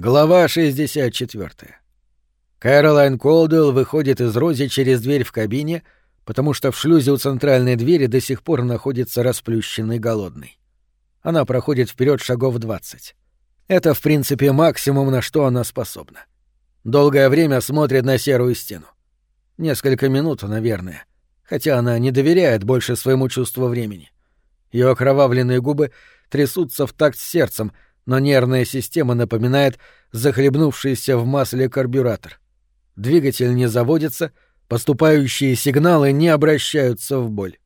Глава 64. Кэролайн Колдуэлл выходит из Рози через дверь в кабине, потому что в шлюзе у центральной двери до сих пор находится расплющенный голодный. Она проходит вперед шагов 20. Это, в принципе, максимум, на что она способна. Долгое время смотрит на серую стену. Несколько минут, наверное, хотя она не доверяет больше своему чувству времени. Ее окровавленные губы трясутся в такт с сердцем — но нервная система напоминает захлебнувшийся в масле карбюратор. Двигатель не заводится, поступающие сигналы не обращаются в боль.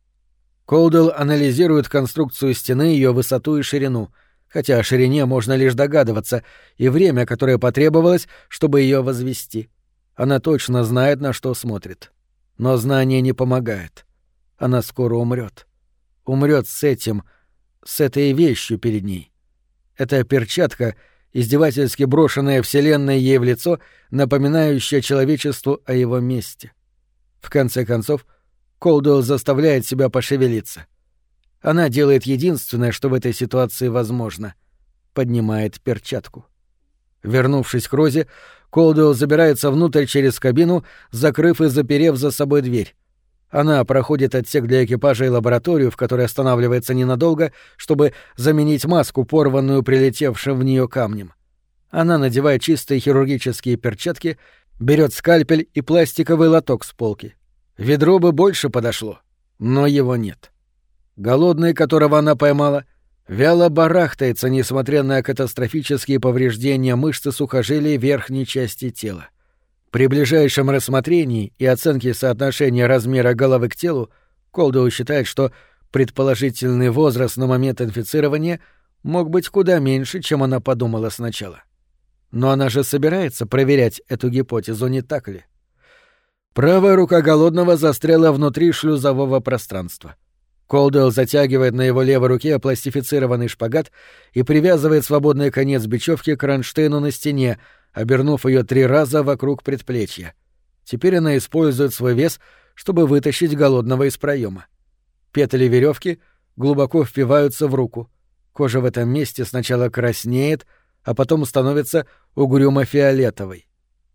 Колдел анализирует конструкцию стены, ее высоту и ширину, хотя о ширине можно лишь догадываться, и время, которое потребовалось, чтобы ее возвести. Она точно знает, на что смотрит. Но знание не помогает. Она скоро умрет. Умрет с этим, с этой вещью перед ней. Эта перчатка, издевательски брошенная Вселенной ей в лицо, напоминающая человечеству о его месте. В конце концов, Колдуэлл заставляет себя пошевелиться. Она делает единственное, что в этой ситуации возможно — поднимает перчатку. Вернувшись к Розе, Колдуэлл забирается внутрь через кабину, закрыв и заперев за собой дверь. Она проходит отсек для экипажа и лабораторию, в которой останавливается ненадолго, чтобы заменить маску, порванную прилетевшим в нее камнем. Она надевает чистые хирургические перчатки, берет скальпель и пластиковый лоток с полки. Ведро бы больше подошло, но его нет. Голодный, которого она поймала, вяло барахтается, несмотря на катастрофические повреждения мышцы сухожилий верхней части тела. При ближайшем рассмотрении и оценке соотношения размера головы к телу Колдоу считает, что предположительный возраст на момент инфицирования мог быть куда меньше, чем она подумала сначала. Но она же собирается проверять эту гипотезу, не так ли? Правая рука голодного застряла внутри шлюзового пространства. Колдуэлл затягивает на его левой руке пластифицированный шпагат и привязывает свободный конец бечевки к кронштейну на стене, обернув ее три раза вокруг предплечья. Теперь она использует свой вес, чтобы вытащить голодного из проема. Петли веревки глубоко впиваются в руку. Кожа в этом месте сначала краснеет, а потом становится угрюмо-фиолетовой.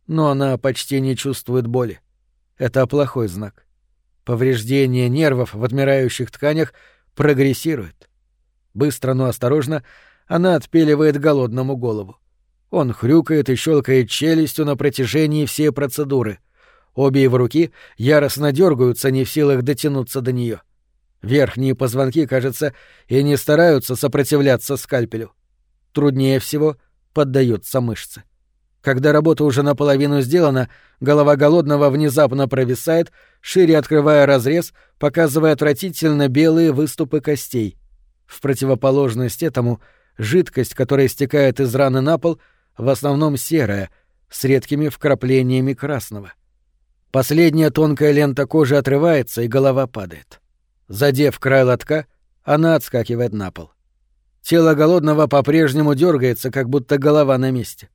Но она почти не чувствует боли. Это плохой знак. Повреждение нервов в отмирающих тканях прогрессирует. Быстро, но осторожно она отпиливает голодному голову. Он хрюкает и щелкает челюстью на протяжении всей процедуры. Обе его руки яростно дергаются, не в силах дотянуться до нее. Верхние позвонки, кажется, и не стараются сопротивляться скальпелю. Труднее всего поддаются мышцы. Когда работа уже наполовину сделана, голова голодного внезапно провисает, шире открывая разрез, показывая отвратительно белые выступы костей. В противоположность этому, жидкость, которая стекает из раны на пол — в основном серая, с редкими вкраплениями красного. Последняя тонкая лента кожи отрывается, и голова падает. Задев край лотка, она отскакивает на пол. Тело голодного по-прежнему дергается, как будто голова на месте.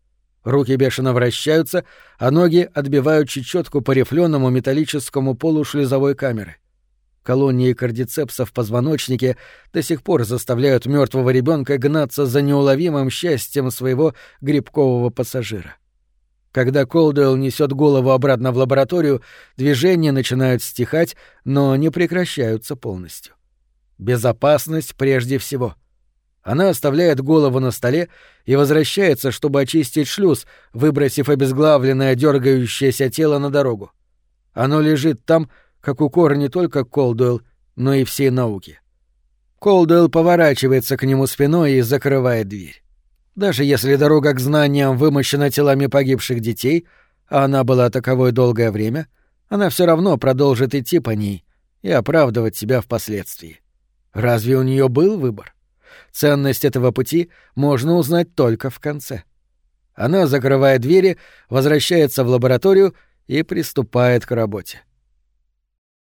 Руки бешено вращаются, а ноги отбивают чечетку по рифленому металлическому полу шлюзовой камеры. Колонии кардицепса в позвоночнике до сих пор заставляют мертвого ребенка гнаться за неуловимым счастьем своего грибкового пассажира. Когда Колдуэлл несет голову обратно в лабораторию, движения начинают стихать, но не прекращаются полностью. Безопасность прежде всего. Она оставляет голову на столе и возвращается, чтобы очистить шлюз, выбросив обезглавленное дергающееся тело на дорогу. Оно лежит там, как укор не только Колдуэлл, но и всей науки. Колдуэлл поворачивается к нему спиной и закрывает дверь. Даже если дорога к знаниям вымощена телами погибших детей, а она была таковой долгое время, она все равно продолжит идти по ней и оправдывать себя впоследствии. Разве у нее был выбор? Ценность этого пути можно узнать только в конце. Она закрывает двери, возвращается в лабораторию и приступает к работе.